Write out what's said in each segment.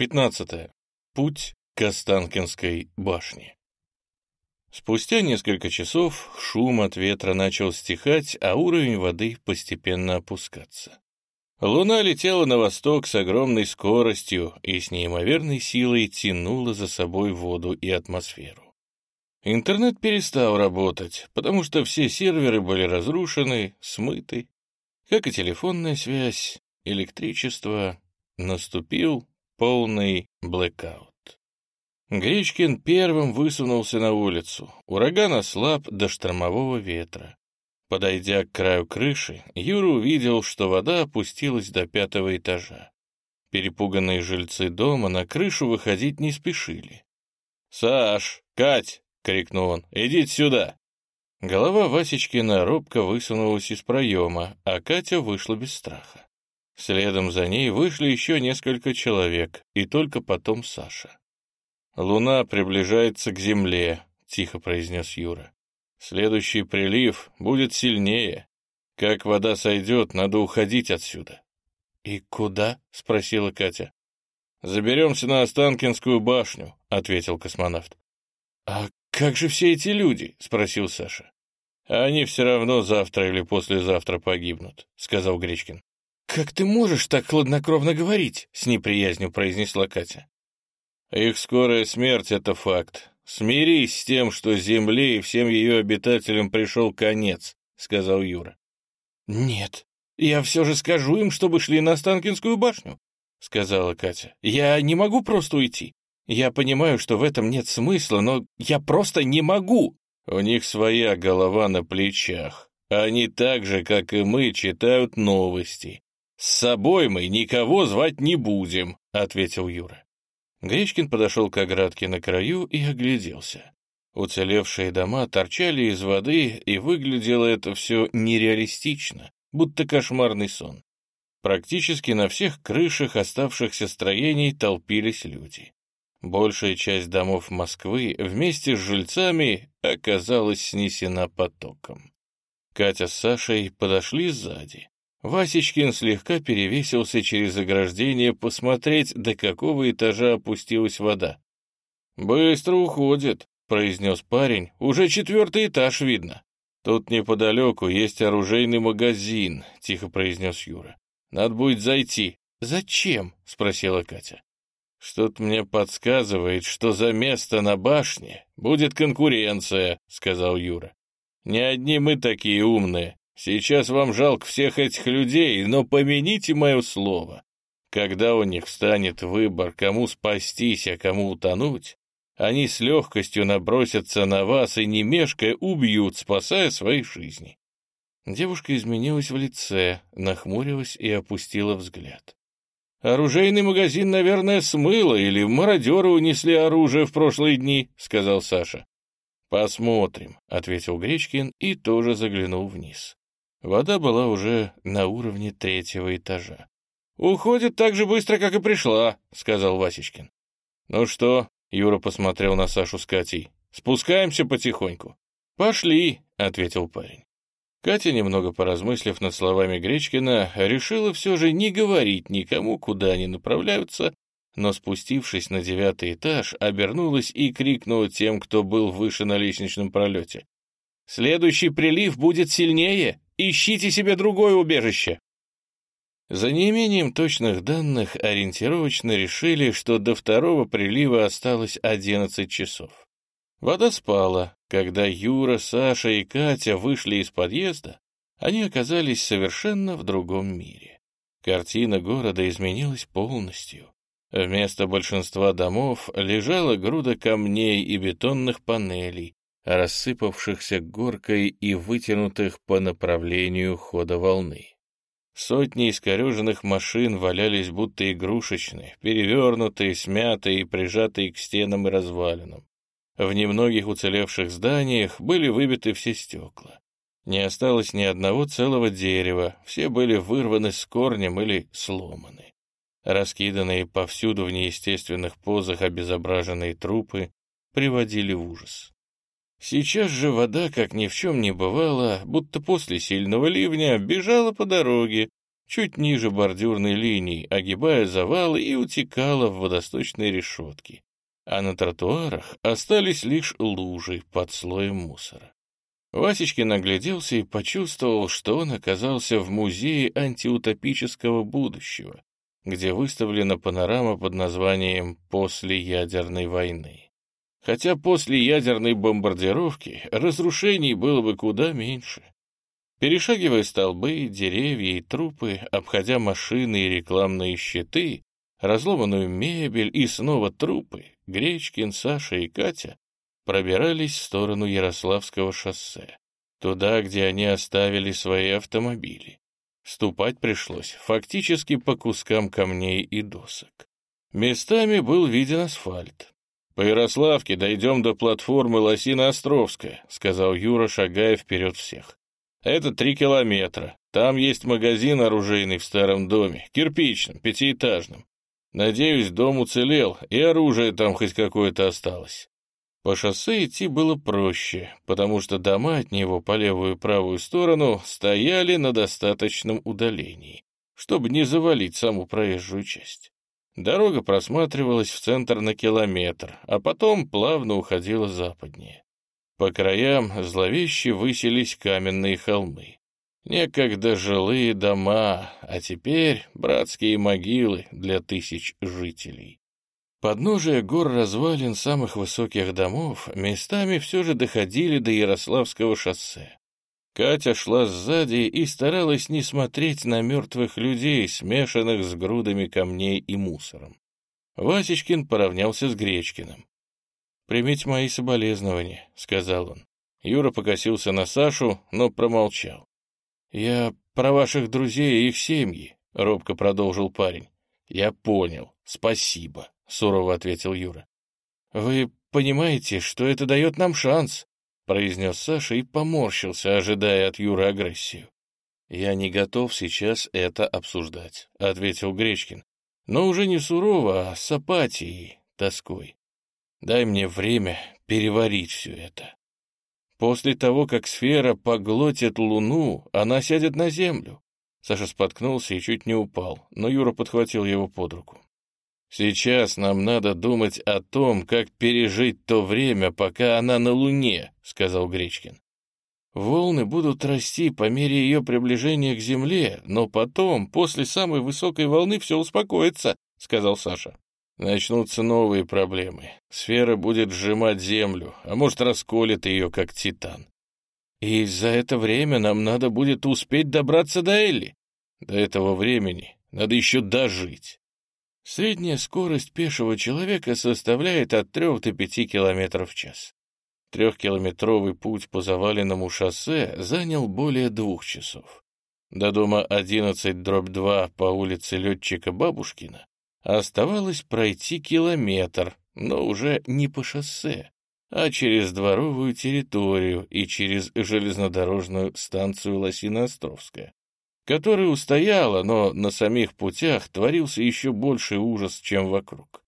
15. Путь к Останкинской башне. Спустя несколько часов шум от ветра начал стихать, а уровень воды постепенно опускаться. Луна летела на восток с огромной скоростью и с неимоверной силой тянула за собой воду и атмосферу. Интернет перестал работать, потому что все серверы были разрушены, смыты, как и телефонная связь, электричество. Наступил полный блэкаут. Гречкин первым высунулся на улицу. Ураган ослаб до штормового ветра. Подойдя к краю крыши, Юра увидел, что вода опустилась до пятого этажа. Перепуганные жильцы дома на крышу выходить не спешили. «Саш! Кать!» — крикнул он. «Идите сюда!» Голова Васечкина робко высунулась из проема, а Катя вышла без страха. Следом за ней вышли еще несколько человек, и только потом Саша. «Луна приближается к земле», — тихо произнес Юра. «Следующий прилив будет сильнее. Как вода сойдет, надо уходить отсюда». «И куда?» — спросила Катя. «Заберемся на Останкинскую башню», — ответил космонавт. «А как же все эти люди?» — спросил Саша. «Они все равно завтра или послезавтра погибнут», — сказал Гречкин. «Как ты можешь так хладнокровно говорить?» — с неприязнью произнесла Катя. «Их скорая смерть — это факт. Смирись с тем, что Земле и всем ее обитателям пришел конец», — сказал Юра. «Нет, я все же скажу им, чтобы шли на Останкинскую башню», — сказала Катя. «Я не могу просто уйти. Я понимаю, что в этом нет смысла, но я просто не могу». «У них своя голова на плечах. Они так же, как и мы, читают новости. «С собой мы никого звать не будем», — ответил Юра. Гречкин подошел к оградке на краю и огляделся. Уцелевшие дома торчали из воды, и выглядело это все нереалистично, будто кошмарный сон. Практически на всех крышах оставшихся строений толпились люди. Большая часть домов Москвы вместе с жильцами оказалась снесена потоком. Катя с Сашей подошли сзади. Васечкин слегка перевесился через ограждение посмотреть, до какого этажа опустилась вода. «Быстро уходит», — произнес парень. «Уже четвертый этаж видно». «Тут неподалеку есть оружейный магазин», — тихо произнес Юра. «Надо будет зайти». «Зачем?» — спросила Катя. «Что-то мне подсказывает, что за место на башне будет конкуренция», — сказал Юра. «Не одни мы такие умные. Сейчас вам жалко всех этих людей, но помяните мое слово. Когда у них встанет выбор, кому спастись, а кому утонуть, они с легкостью набросятся на вас и, не мешкая, убьют, спасая свои жизни. Девушка изменилась в лице, нахмурилась и опустила взгляд. «Оружейный магазин, наверное, смыло, или мародеры унесли оружие в прошлые дни», — сказал Саша. «Посмотрим», — ответил Гречкин и тоже заглянул вниз. Вода была уже на уровне третьего этажа. «Уходит так же быстро, как и пришла», — сказал Васечкин. «Ну что?» — Юра посмотрел на Сашу с Катей. «Спускаемся потихоньку». «Пошли», — ответил парень. Катя, немного поразмыслив над словами Гречкина, решила все же не говорить никому, куда они направляются, но, спустившись на девятый этаж, обернулась и крикнула тем, кто был выше на лестничном пролете. «Следующий прилив будет сильнее!» Ищите себе другое убежище!» За неимением точных данных ориентировочно решили, что до второго прилива осталось 11 часов. Вода спала. Когда Юра, Саша и Катя вышли из подъезда, они оказались совершенно в другом мире. Картина города изменилась полностью. Вместо большинства домов лежала груда камней и бетонных панелей, рассыпавшихся горкой и вытянутых по направлению хода волны. Сотни искореженных машин валялись будто игрушечные, перевернутые, смятые и прижатые к стенам и развалинам. В немногих уцелевших зданиях были выбиты все стекла. Не осталось ни одного целого дерева, все были вырваны с корнем или сломаны. Раскиданные повсюду в неестественных позах обезображенные трупы приводили в ужас. Сейчас же вода, как ни в чем не бывало, будто после сильного ливня, бежала по дороге, чуть ниже бордюрной линии, огибая завалы и утекала в водосточные решетки. А на тротуарах остались лишь лужи под слоем мусора. Васечкин нагляделся и почувствовал, что он оказался в музее антиутопического будущего, где выставлена панорама под названием «После ядерной войны». Хотя после ядерной бомбардировки разрушений было бы куда меньше. Перешагивая столбы, деревья и трупы, обходя машины и рекламные щиты, разломанную мебель и снова трупы, Гречкин, Саша и Катя пробирались в сторону Ярославского шоссе, туда, где они оставили свои автомобили. Ступать пришлось фактически по кускам камней и досок. Местами был виден асфальт. «По Ярославке дойдем до платформы Лосино-Островская», — сказал Юра, шагая вперед всех. Это три километра. Там есть магазин оружейный в старом доме, кирпичном, пятиэтажном. Надеюсь, дом уцелел, и оружие там хоть какое-то осталось. По шоссе идти было проще, потому что дома от него по левую и правую сторону стояли на достаточном удалении, чтобы не завалить саму проезжую часть. Дорога просматривалась в центр на километр, а потом плавно уходила западнее. По краям зловеще высились каменные холмы. Некогда жилые дома, а теперь братские могилы для тысяч жителей. Подножия гор развалин самых высоких домов местами все же доходили до Ярославского шоссе. Катя шла сзади и старалась не смотреть на мертвых людей, смешанных с грудами камней и мусором. Васечкин поравнялся с Гречкиным. «Примите мои соболезнования», — сказал он. Юра покосился на Сашу, но промолчал. «Я про ваших друзей и их семьи», — робко продолжил парень. «Я понял. Спасибо», — сурово ответил Юра. «Вы понимаете, что это дает нам шанс», — произнес Саша и поморщился, ожидая от Юры агрессию. «Я не готов сейчас это обсуждать», — ответил Гречкин. «Но уже не сурово, а с апатией, тоской. Дай мне время переварить все это. После того, как сфера поглотит Луну, она сядет на Землю. Саша споткнулся и чуть не упал, но Юра подхватил его под руку. «Сейчас нам надо думать о том, как пережить то время, пока она на Луне», — сказал Гречкин. «Волны будут расти по мере ее приближения к Земле, но потом, после самой высокой волны, все успокоится», — сказал Саша. Начнутся новые проблемы. Сфера будет сжимать Землю, а может, расколет ее, как титан. И за это время нам надо будет успеть добраться до Элли. До этого времени надо еще дожить. Средняя скорость пешего человека составляет от 3 до 5 километров в час. Трехкилометровый путь по заваленному шоссе занял более двух часов. До дома 11-2 по улице летчика Бабушкина Оставалось пройти километр, но уже не по шоссе, а через дворовую территорию и через железнодорожную станцию Лосино-Островская, которая устояла, но на самих путях творился еще больший ужас, чем вокруг.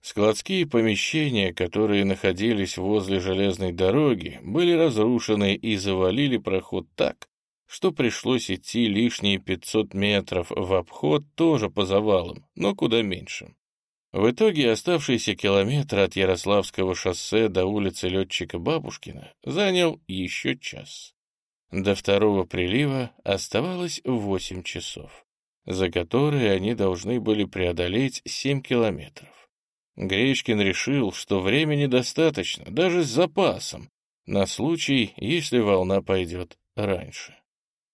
Складские помещения, которые находились возле железной дороги, были разрушены и завалили проход так, что пришлось идти лишние 500 метров в обход тоже по завалам, но куда меньше. В итоге оставшийся километр от Ярославского шоссе до улицы летчика Бабушкина занял еще час. До второго прилива оставалось 8 часов, за которые они должны были преодолеть 7 километров. Гречкин решил, что времени достаточно, даже с запасом, на случай, если волна пойдет раньше.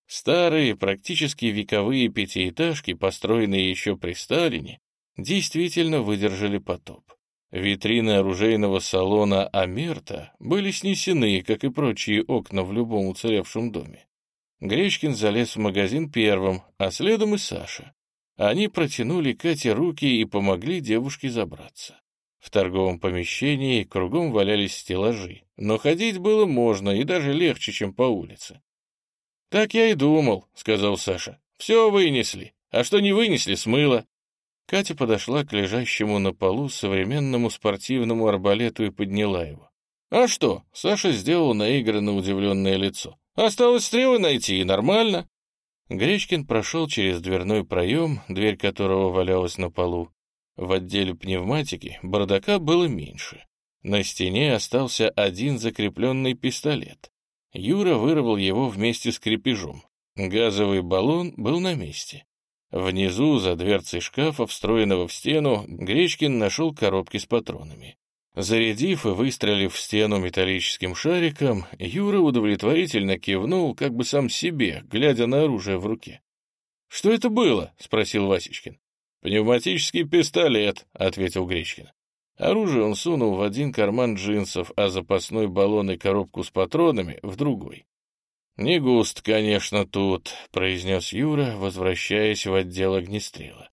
Старые, практически вековые пятиэтажки, построенные еще при Сталине, действительно выдержали потоп. Витрины оружейного салона «Амерта» были снесены, как и прочие окна в любом уцелевшем доме. Гречкин залез в магазин первым, а следом и Саша. Они протянули Кате руки и помогли девушке забраться. В торговом помещении кругом валялись стеллажи, но ходить было можно и даже легче, чем по улице. «Так я и думал», — сказал Саша. «Все вынесли, а что не вынесли, смыло». Катя подошла к лежащему на полу современному спортивному арбалету и подняла его. «А что?» — Саша сделал наигранно удивленное лицо. «Осталось стрелы найти, и нормально». Гречкин прошел через дверной проем, дверь которого валялась на полу. В отделе пневматики бардака было меньше. На стене остался один закрепленный пистолет. Юра вырвал его вместе с крепежом. Газовый баллон был на месте. Внизу, за дверцей шкафа, встроенного в стену, Гречкин нашел коробки с патронами. Зарядив и выстрелив в стену металлическим шариком, Юра удовлетворительно кивнул, как бы сам себе, глядя на оружие в руке. «Что это было?» — спросил Васечкин. «Пневматический пистолет», — ответил Гречкин. Оружие он сунул в один карман джинсов, а запасной баллон и коробку с патронами — в другой. «Не густ, конечно, тут», — произнес Юра, возвращаясь в отдел огнестрела.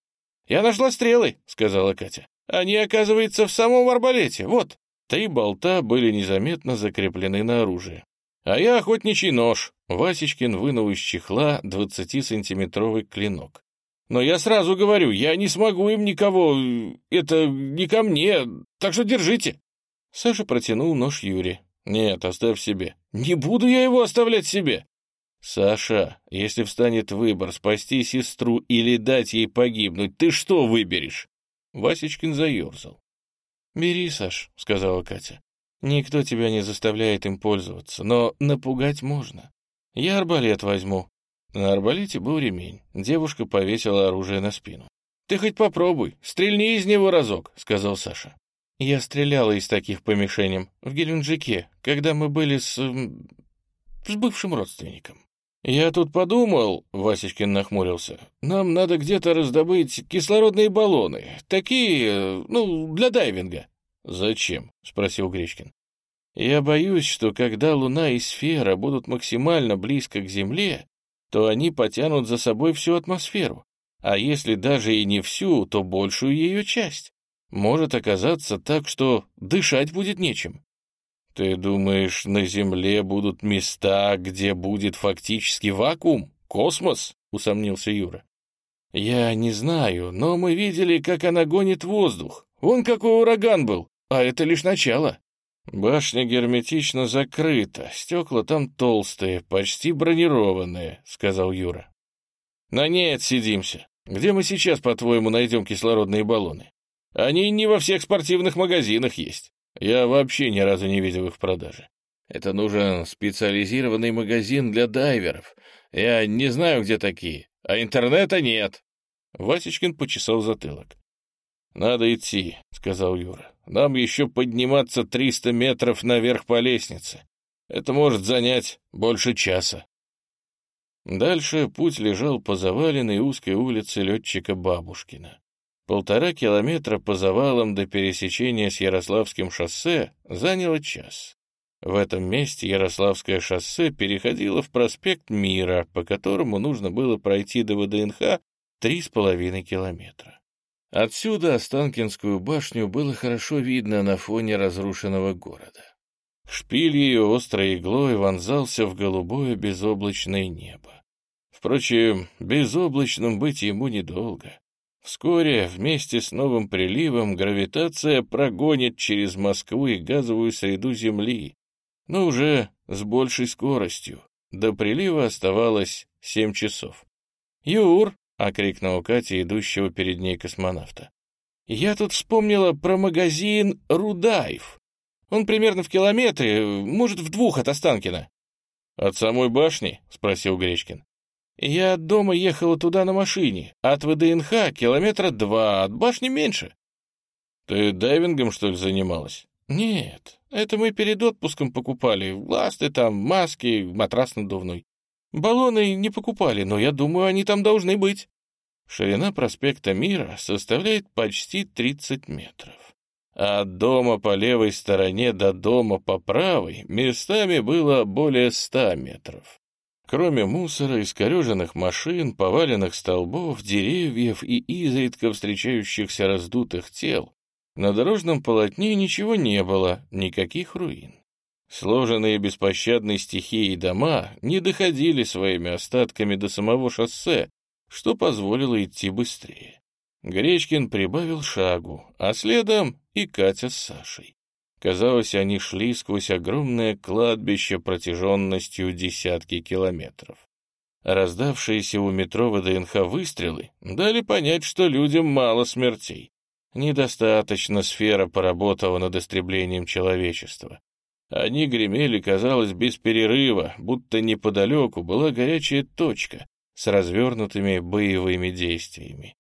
«Я нашла стрелы», — сказала Катя. «Они, оказывается, в самом арбалете. Вот». Три болта были незаметно закреплены на оружие. «А я охотничий нож». Васечкин вынул из чехла двадцатисантиметровый клинок. «Но я сразу говорю, я не смогу им никого... Это не ко мне, так что держите». Саша протянул нож Юре. «Нет, оставь себе». «Не буду я его оставлять себе». «Саша, если встанет выбор, спасти сестру или дать ей погибнуть, ты что выберешь?» Васечкин заерзал. «Бери, Саш», — сказала Катя. «Никто тебя не заставляет им пользоваться, но напугать можно. Я арбалет возьму». На арбалете был ремень. Девушка повесила оружие на спину. «Ты хоть попробуй, стрельни из него разок», — сказал Саша. Я стреляла из таких по мишеням в Геленджике, когда мы были с... с бывшим родственником. Я тут подумал, — Васечкин нахмурился, — нам надо где-то раздобыть кислородные баллоны, такие, ну, для дайвинга. Зачем? — спросил Гречкин. Я боюсь, что когда Луна и сфера будут максимально близко к Земле, то они потянут за собой всю атмосферу, а если даже и не всю, то большую ее часть. Может оказаться так, что дышать будет нечем. Ты думаешь, на Земле будут места, где будет фактически вакуум? Космос? Усомнился Юра. Я не знаю, но мы видели, как она гонит воздух. Вон какой ураган был, а это лишь начало. Башня герметично закрыта, стекла там толстые, почти бронированные, сказал Юра. На ней отсидимся. Где мы сейчас, по-твоему, найдем кислородные баллоны? Они не во всех спортивных магазинах есть. Я вообще ни разу не видел их в продаже. Это нужен специализированный магазин для дайверов. Я не знаю, где такие, а интернета нет. Васечкин почесал затылок. «Надо идти», — сказал Юра. «Нам еще подниматься триста метров наверх по лестнице. Это может занять больше часа». Дальше путь лежал по заваленной узкой улице летчика Бабушкина. Полтора километра по завалам до пересечения с Ярославским шоссе заняло час. В этом месте Ярославское шоссе переходило в проспект Мира, по которому нужно было пройти до ВДНХ три с половиной километра. Отсюда Останкинскую башню было хорошо видно на фоне разрушенного города. Шпиль ее острой иглой вонзался в голубое безоблачное небо. Впрочем, безоблачным быть ему недолго. Вскоре вместе с новым приливом гравитация прогонит через Москву и газовую среду Земли, но уже с большей скоростью. До прилива оставалось семь часов. «Юр!» — окрикнула Катя, идущего перед ней космонавта. «Я тут вспомнила про магазин «Рудаев». Он примерно в километре, может, в двух от Останкина». «От самой башни?» — спросил Гречкин. Я от дома ехала туда на машине. От ВДНХ километра два, от башни меньше. Ты дайвингом, что ли, занималась? Нет, это мы перед отпуском покупали. Ласты там, маски, матрас надувной. Баллоны не покупали, но я думаю, они там должны быть. Ширина проспекта Мира составляет почти 30 метров. А от дома по левой стороне до дома по правой местами было более 100 метров. Кроме мусора, искореженных машин, поваленных столбов, деревьев и изредка встречающихся раздутых тел, на дорожном полотне ничего не было, никаких руин. Сложенные беспощадной стихией дома не доходили своими остатками до самого шоссе, что позволило идти быстрее. Гречкин прибавил шагу, а следом и Катя с Сашей. Казалось, они шли сквозь огромное кладбище протяженностью десятки километров. Раздавшиеся у метро ВДНХ выстрелы дали понять, что людям мало смертей. Недостаточно сфера поработала над истреблением человечества. Они гремели, казалось, без перерыва, будто неподалеку была горячая точка с развернутыми боевыми действиями.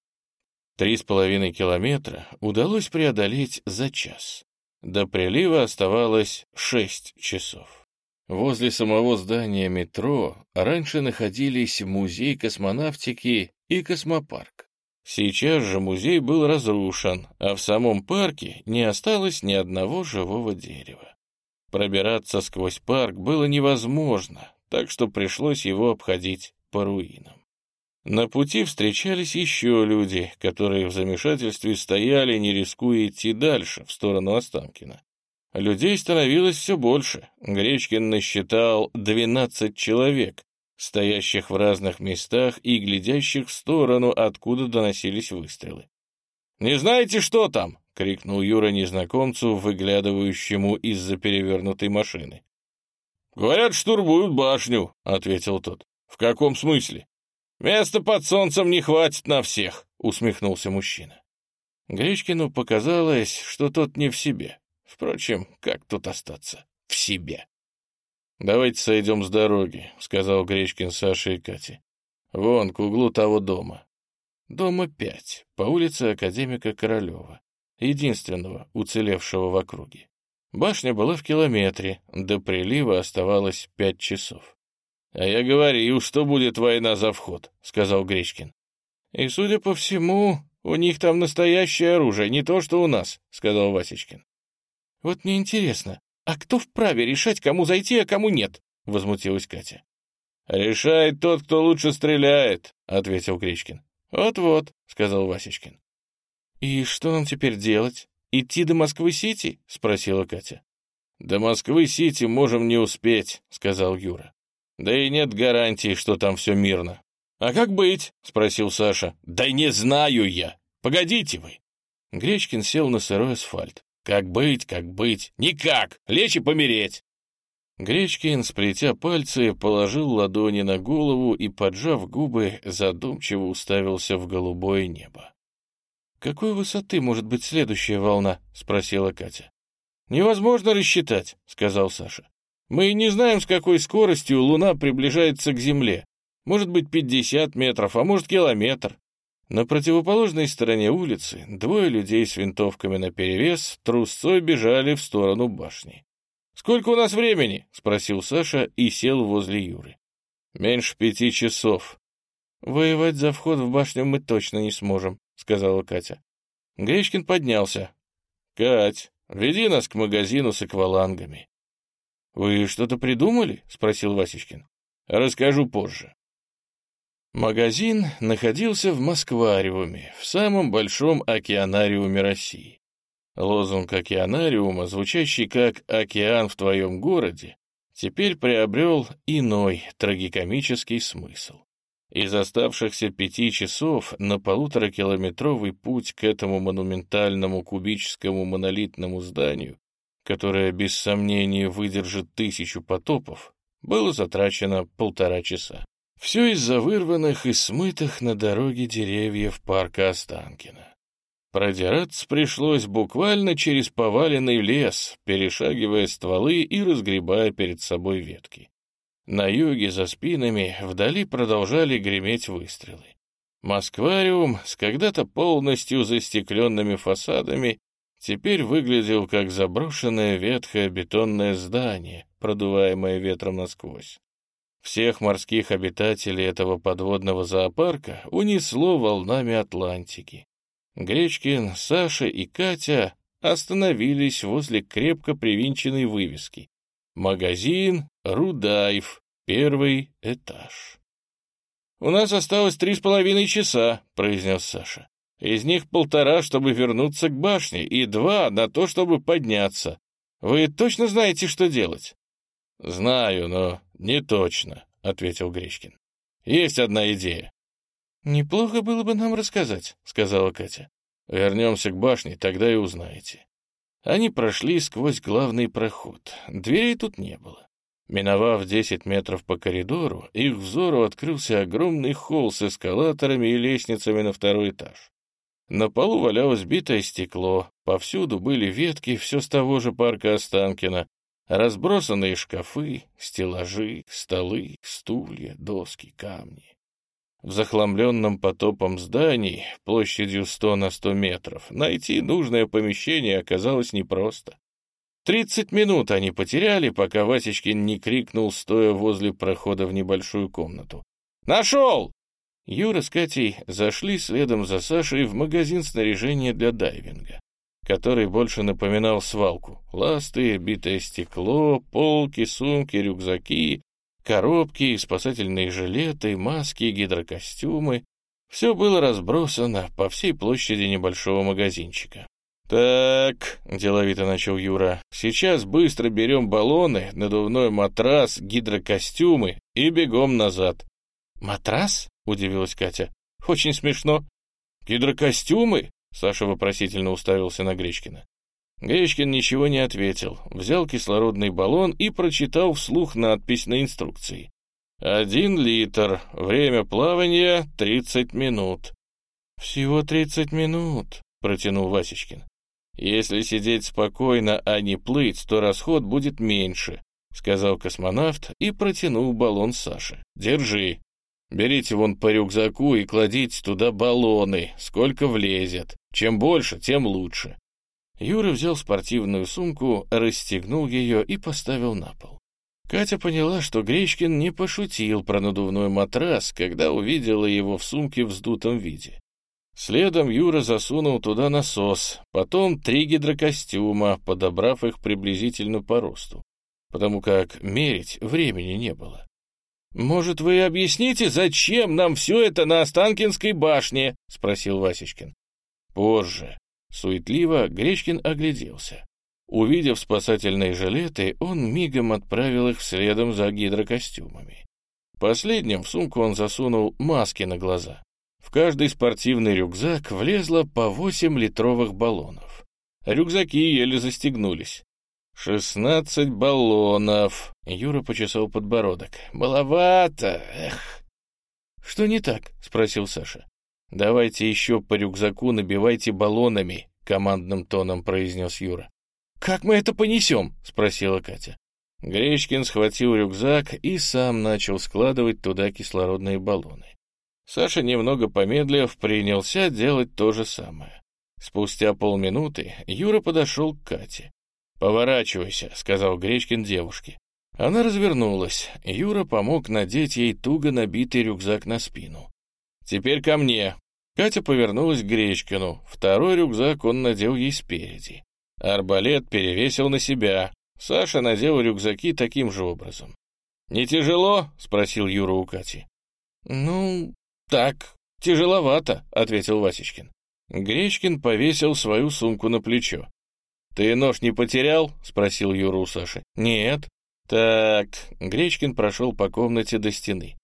Три с половиной километра удалось преодолеть за час. До прилива оставалось шесть часов. Возле самого здания метро раньше находились музей космонавтики и космопарк. Сейчас же музей был разрушен, а в самом парке не осталось ни одного живого дерева. Пробираться сквозь парк было невозможно, так что пришлось его обходить по руинам. На пути встречались еще люди, которые в замешательстве стояли, не рискуя идти дальше, в сторону Останкина. Людей становилось все больше. Гречкин насчитал 12 человек, стоящих в разных местах и глядящих в сторону, откуда доносились выстрелы. «Не знаете, что там?» — крикнул Юра незнакомцу, выглядывающему из-за перевернутой машины. «Говорят, штурмуют башню», — ответил тот. «В каком смысле?» «Места под солнцем не хватит на всех», — усмехнулся мужчина. Гречкину показалось, что тот не в себе. Впрочем, как тут остаться? В себе. «Давайте сойдем с дороги», — сказал Гречкин Саше и Кате. «Вон, к углу того дома». Дома пять, по улице Академика Королева, единственного уцелевшего в округе. Башня была в километре, до прилива оставалось пять часов. «А я говорил, что будет война за вход», — сказал Гречкин. «И, судя по всему, у них там настоящее оружие, не то, что у нас», — сказал Васечкин. «Вот мне интересно, а кто вправе решать, кому зайти, а кому нет?» — возмутилась Катя. «Решает тот, кто лучше стреляет», — ответил Гречкин. «Вот-вот», — сказал Васечкин. «И что нам теперь делать? Идти до Москвы-Сити?» — спросила Катя. «До Москвы-Сити можем не успеть», — сказал Юра. «Да и нет гарантии, что там все мирно». «А как быть?» — спросил Саша. «Да не знаю я. Погодите вы». Гречкин сел на сырой асфальт. Как быть, как быть? Никак! Лечь и помереть!» Гречкин, сплетя пальцы, положил ладони на голову и, поджав губы, задумчиво уставился в голубое небо. «Какой высоты может быть следующая волна?» — спросила Катя. «Невозможно рассчитать», — сказал Саша. «Мы не знаем, с какой скоростью Луна приближается к Земле. Может быть, пятьдесят метров, а может, километр. На противоположной стороне улицы двое людей с винтовками наперевес трусцой бежали в сторону башни. «Сколько у нас времени?» — спросил Саша и сел возле Юры. «Меньше пяти часов». «Воевать за вход в башню мы точно не сможем», — сказала Катя. Гречкин поднялся. «Кать, веди нас к магазину с аквалангами». «Вы что-то придумали?» — спросил Васечкин. «Расскажу позже». Магазин находился в Москвариуме, в самом большом океанариуме России. Лозунг океанариума, звучащий как «океан в твоем городе», теперь приобрел иной трагикомический смысл. Из оставшихся пяти часов на полуторакилометровый путь к этому монументальному кубическому монолитному зданию, которое без сомнения выдержит тысячу потопов, было затрачено полтора часа. Все из-за вырванных и смытых на дороге деревьев парка Останкина. Продираться пришлось буквально через поваленный лес, перешагивая стволы и разгребая перед собой ветки. На юге за спинами вдали продолжали греметь выстрелы. Москвариум с когда-то полностью застекленными фасадами теперь выглядел как заброшенное ветхое бетонное здание, продуваемое ветром насквозь. Всех морских обитателей этого подводного зоопарка унесло волнами Атлантики. Гречкин, Саша и Катя остановились возле крепко привинченной вывески. Магазин «Рудаев», первый этаж. «У нас осталось три с половиной часа», — произнес Саша. «Из них полтора, чтобы вернуться к башне, и два на то, чтобы подняться. Вы точно знаете, что делать?» «Знаю, но не точно», — ответил Гречкин. «Есть одна идея». «Неплохо было бы нам рассказать», — сказала Катя. «Вернемся к башне, тогда и узнаете». Они прошли сквозь главный проход. Дверей тут не было. Миновав 10 метров по коридору, их взору открылся огромный холл с эскалаторами и лестницами на второй этаж. На полу валялось битое стекло, повсюду были ветки все с того же парка Останкина, разбросанные шкафы, стеллажи, столы, стулья, доски, камни. В захламленном потопом здании, площадью 100 на 100 метров, найти нужное помещение оказалось непросто. Тридцать минут они потеряли, пока Васечкин не крикнул, стоя возле прохода в небольшую комнату. «Нашел!» Юра с Катей зашли следом за Сашей в магазин снаряжения для дайвинга, который больше напоминал свалку. Ласты, битое стекло, полки, сумки, рюкзаки, коробки, спасательные жилеты, маски, гидрокостюмы. Все было разбросано по всей площади небольшого магазинчика. «Так», — деловито начал Юра, — «сейчас быстро берем баллоны, надувной матрас, гидрокостюмы и бегом назад». «Матрас?» — удивилась Катя. «Очень смешно». «Гидрокостюмы?» — Саша вопросительно уставился на Гречкина. Гречкин ничего не ответил, взял кислородный баллон и прочитал вслух надпись на инструкции. «Один литр, время плавания — тридцать минут». «Всего тридцать минут», — протянул Васечкин. «Если сидеть спокойно, а не плыть, то расход будет меньше», — сказал космонавт и протянул баллон Саше. «Держи. Берите вон по рюкзаку и кладите туда баллоны, сколько влезет. Чем больше, тем лучше». Юра взял спортивную сумку, расстегнул ее и поставил на пол. Катя поняла, что Гречкин не пошутил про надувной матрас, когда увидела его в сумке в вздутом виде. Следом Юра засунул туда насос, потом три гидрокостюма, подобрав их приблизительно по росту, потому как мерить времени не было. «Может, вы объясните, зачем нам все это на Останкинской башне?» — спросил Васечкин. «Позже». Суетливо Гречкин огляделся. Увидев спасательные жилеты, он мигом отправил их следом за гидрокостюмами. Последним в сумку он засунул маски на глаза. В каждый спортивный рюкзак влезло по 8 литровых баллонов. Рюкзаки еле застегнулись. «Шестнадцать баллонов!» — Юра почесал подбородок. «Маловато! Эх!» «Что не так?» — спросил Саша. «Давайте еще по рюкзаку набивайте баллонами», — командным тоном произнес Юра. «Как мы это понесем?» — спросила Катя. Гречкин схватил рюкзак и сам начал складывать туда кислородные баллоны. Саша, немного помедлив, принялся делать то же самое. Спустя полминуты Юра подошел к Кате. «Поворачивайся», — сказал Гречкин девушке. Она развернулась. Юра помог надеть ей туго набитый рюкзак на спину. «Теперь ко мне». Катя повернулась к Гречкину. Второй рюкзак он надел ей спереди. Арбалет перевесил на себя. Саша надел рюкзаки таким же образом. «Не тяжело?» — спросил Юра у Кати. «Ну, «Так, тяжеловато», — ответил Васечкин. Гречкин повесил свою сумку на плечо. «Ты нож не потерял?» — спросил Юра у Саши. «Нет». «Так...» — Гречкин прошел по комнате до стены.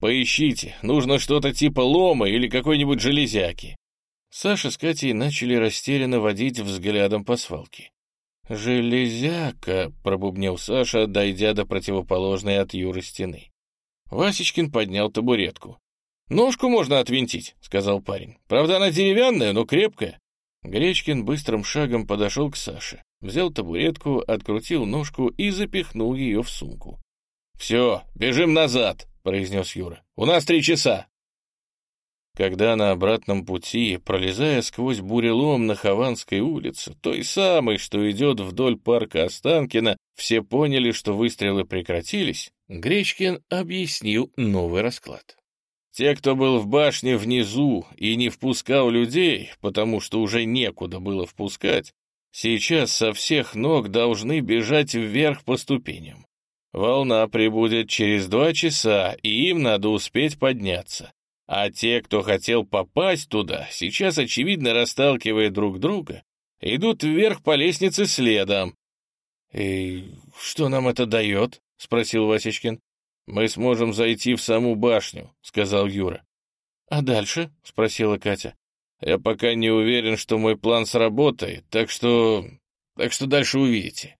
«Поищите, нужно что-то типа лома или какой-нибудь железяки». Саша с Катей начали растерянно водить взглядом по свалке. «Железяка», — пробубнил Саша, дойдя до противоположной от Юры стены. Васечкин поднял табуретку. «Ножку можно отвинтить», — сказал парень. «Правда, она деревянная, но крепкая». Гречкин быстрым шагом подошел к Саше, взял табуретку, открутил ножку и запихнул ее в сумку. «Все, бежим назад», — произнес Юра. «У нас три часа». Когда на обратном пути, пролезая сквозь бурелом на Хованской улице, той самой, что идет вдоль парка Останкина, все поняли, что выстрелы прекратились, Гречкин объяснил новый расклад. Те, кто был в башне внизу и не впускал людей, потому что уже некуда было впускать, сейчас со всех ног должны бежать вверх по ступеням. Волна прибудет через два часа, и им надо успеть подняться. А те, кто хотел попасть туда, сейчас, очевидно, расталкивая друг друга, идут вверх по лестнице следом. — И что нам это дает? — спросил Васечкин. «Мы сможем зайти в саму башню», — сказал Юра. «А дальше?» — спросила Катя. «Я пока не уверен, что мой план сработает, так что... так что дальше увидите».